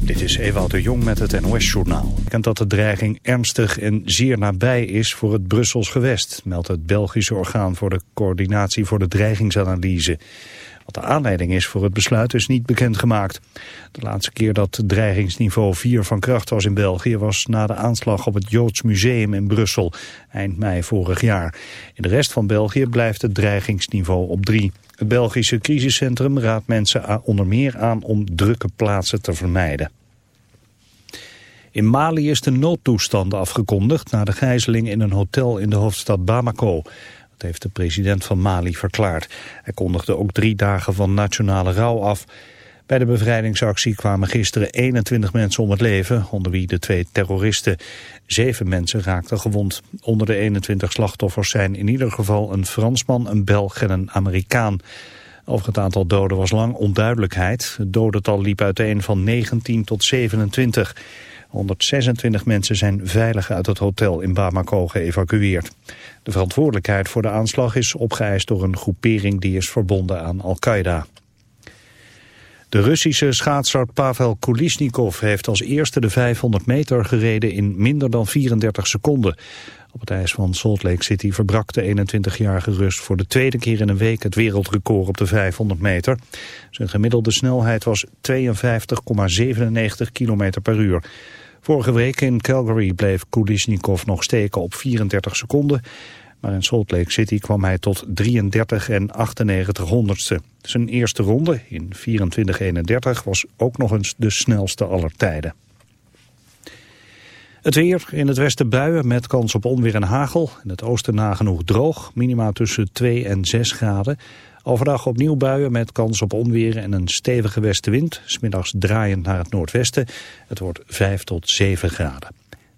Dit is Ewout de Jong met het NOS-journaal. Kent dat de dreiging ernstig en zeer nabij is voor het Brussels gewest... meldt het Belgische orgaan voor de coördinatie voor de dreigingsanalyse. Wat de aanleiding is voor het besluit is niet bekendgemaakt. De laatste keer dat dreigingsniveau 4 van kracht was in België... was na de aanslag op het Joods Museum in Brussel, eind mei vorig jaar. In de rest van België blijft het dreigingsniveau op 3. Het Belgische crisiscentrum raadt mensen onder meer aan om drukke plaatsen te vermijden. In Mali is de noodtoestand afgekondigd na de gijzeling in een hotel in de hoofdstad Bamako. Dat heeft de president van Mali verklaard. Hij kondigde ook drie dagen van nationale rouw af. Bij de bevrijdingsactie kwamen gisteren 21 mensen om het leven, onder wie de twee terroristen. Zeven mensen raakten gewond. Onder de 21 slachtoffers zijn in ieder geval een Fransman, een Belg en een Amerikaan. Over het aantal doden was lang onduidelijkheid. Het dodental liep uiteen van 19 tot 27. 126 mensen zijn veilig uit het hotel in Bamako geëvacueerd. De verantwoordelijkheid voor de aanslag is opgeëist door een groepering die is verbonden aan Al-Qaeda. De Russische schaatser Pavel Kulisnikov heeft als eerste de 500 meter gereden in minder dan 34 seconden. Op het ijs van Salt Lake City verbrak de 21-jarige Rus voor de tweede keer in een week het wereldrecord op de 500 meter. Zijn gemiddelde snelheid was 52,97 km per uur. Vorige week in Calgary bleef Kulisnikov nog steken op 34 seconden. Maar in Salt Lake City kwam hij tot 33 en 98 honderdste. Zijn eerste ronde in 24-31 was ook nog eens de snelste aller tijden. Het weer in het westen buien met kans op onweer en hagel. In het oosten nagenoeg droog, minima tussen 2 en 6 graden. Overdag opnieuw buien met kans op onweer en een stevige westenwind. Smiddags draaiend naar het noordwesten. Het wordt 5 tot 7 graden.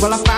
Well, I found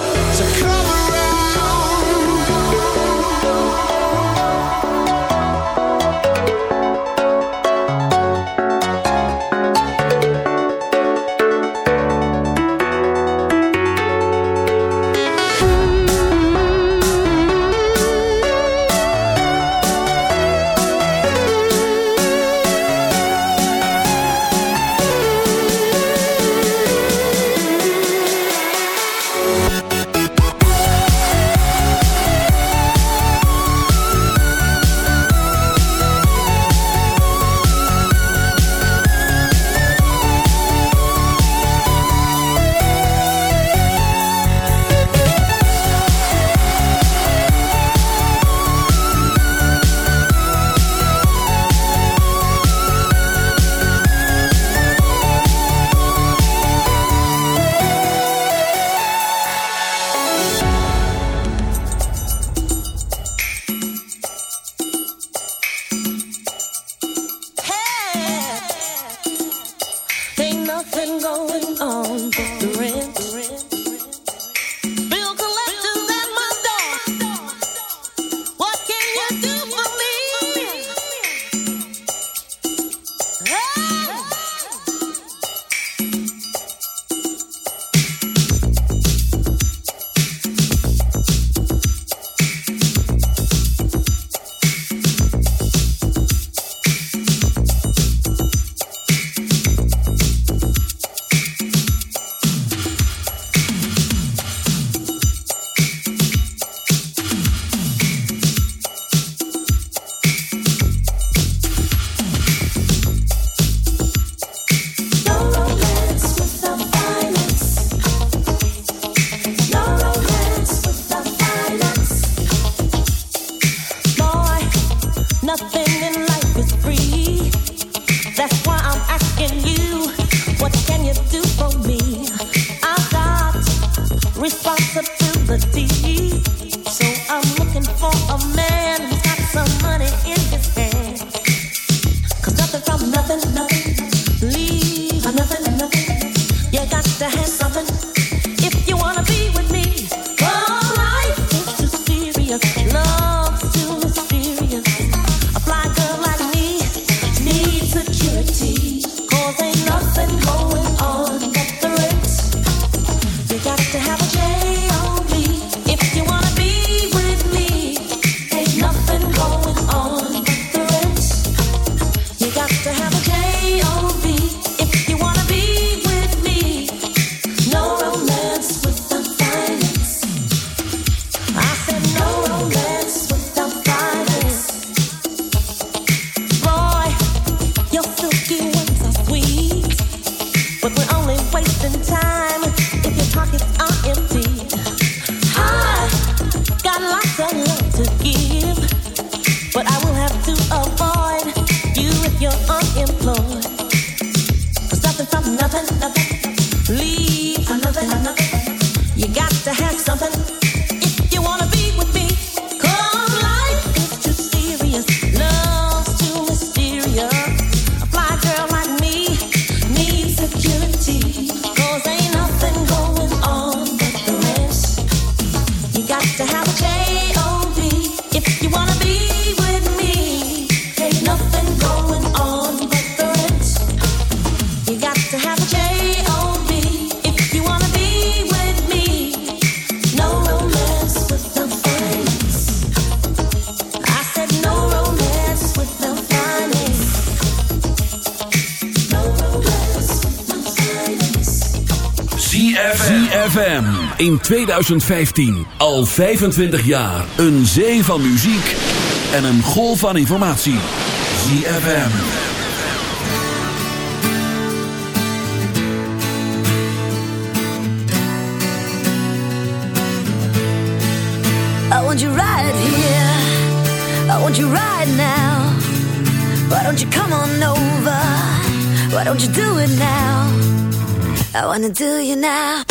nothing, nothing. Leave in 2015. Al 25 jaar. Een zee van muziek en een golf van informatie. ZFM. I want you right here. I want you right now. Why don't you come on over? Why don't you do it now? I wanna do you now.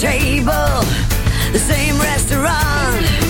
table the same restaurant.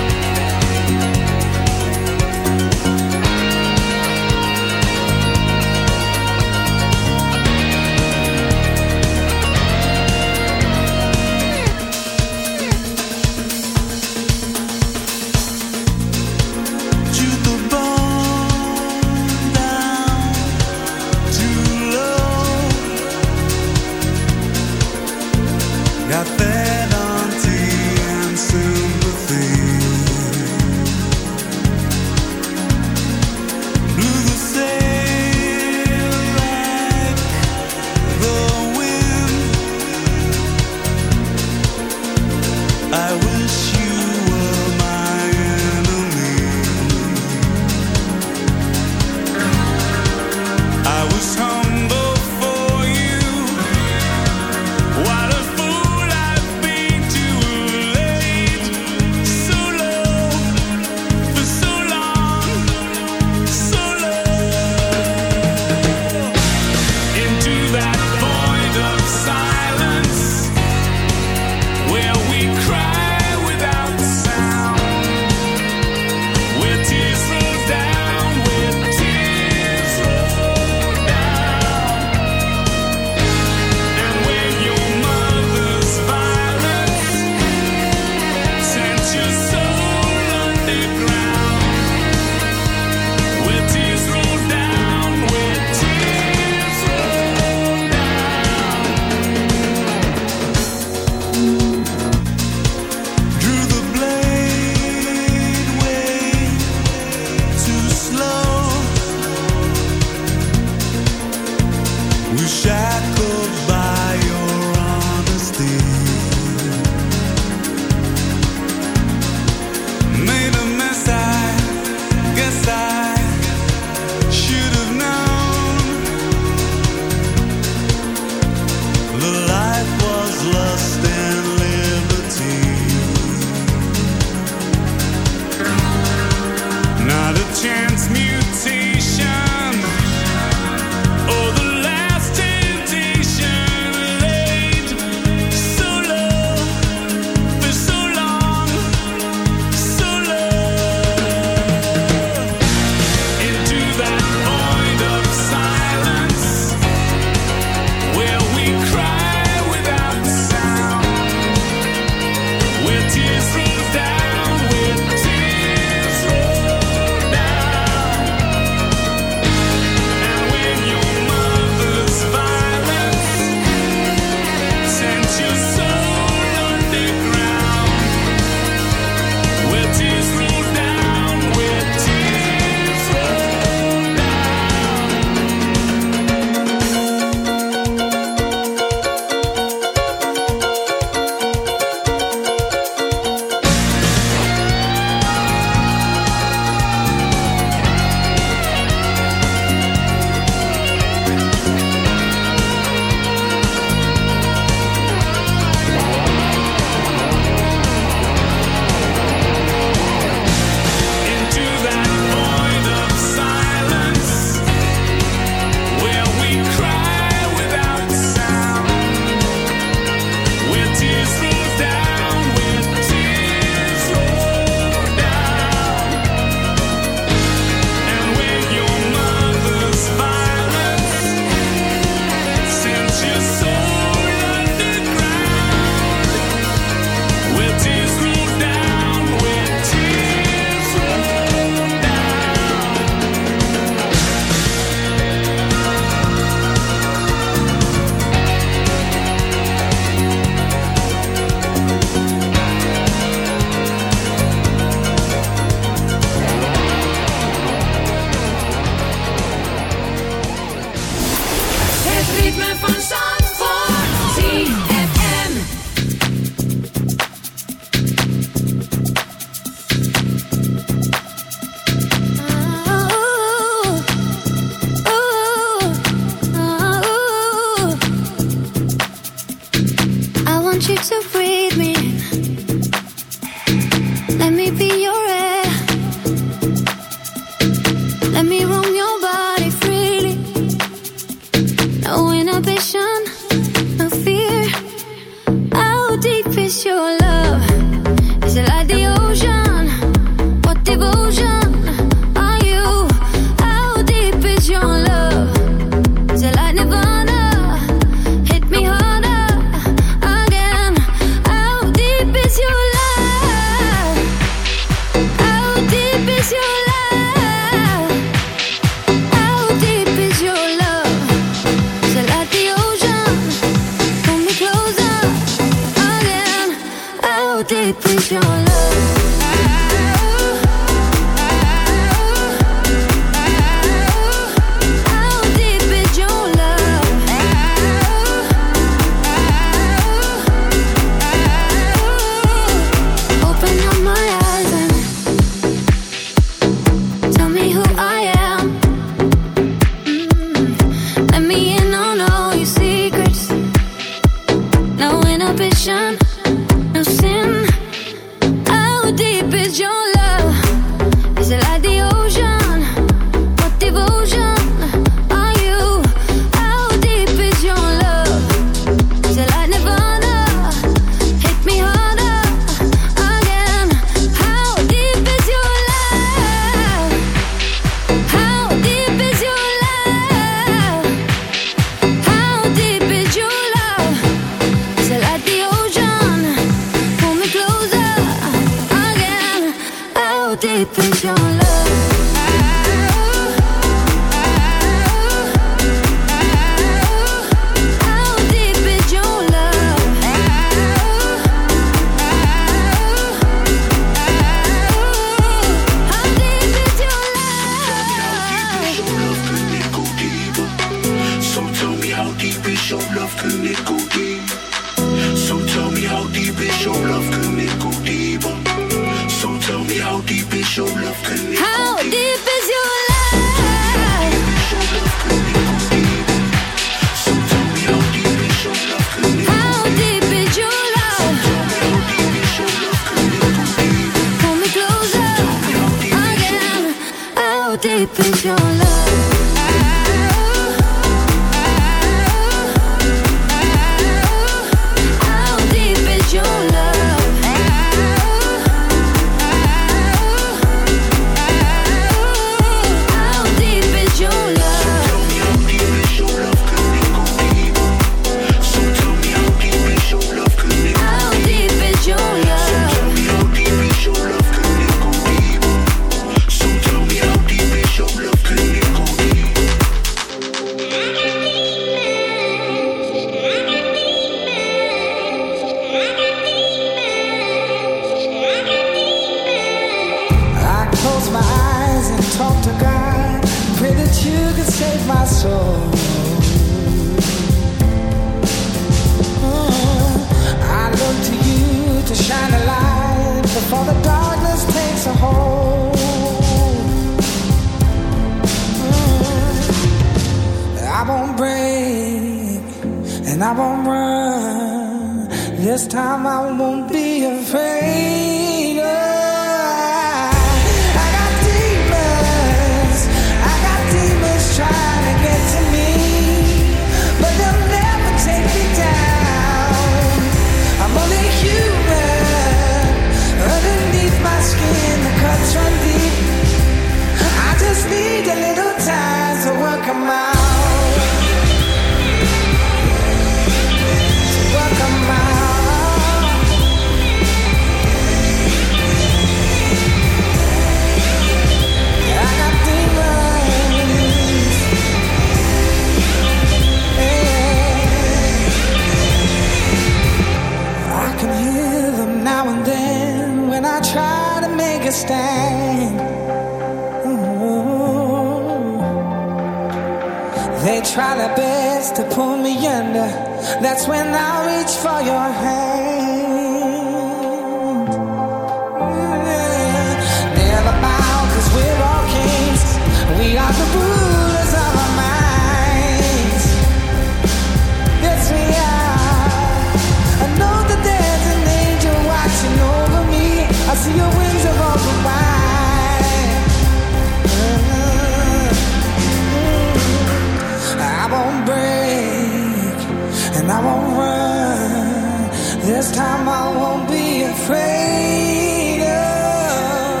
afraid of.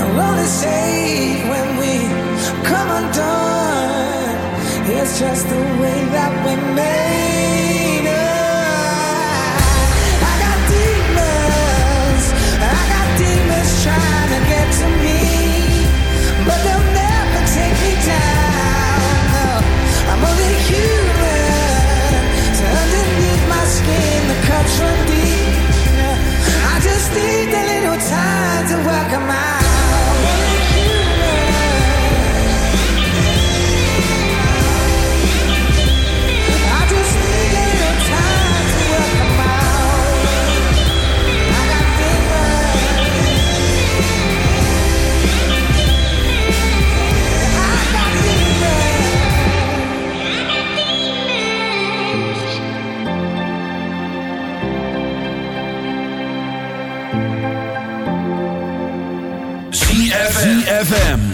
I'm only safe when we come undone. It's just the need a little time to work on my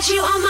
got you on my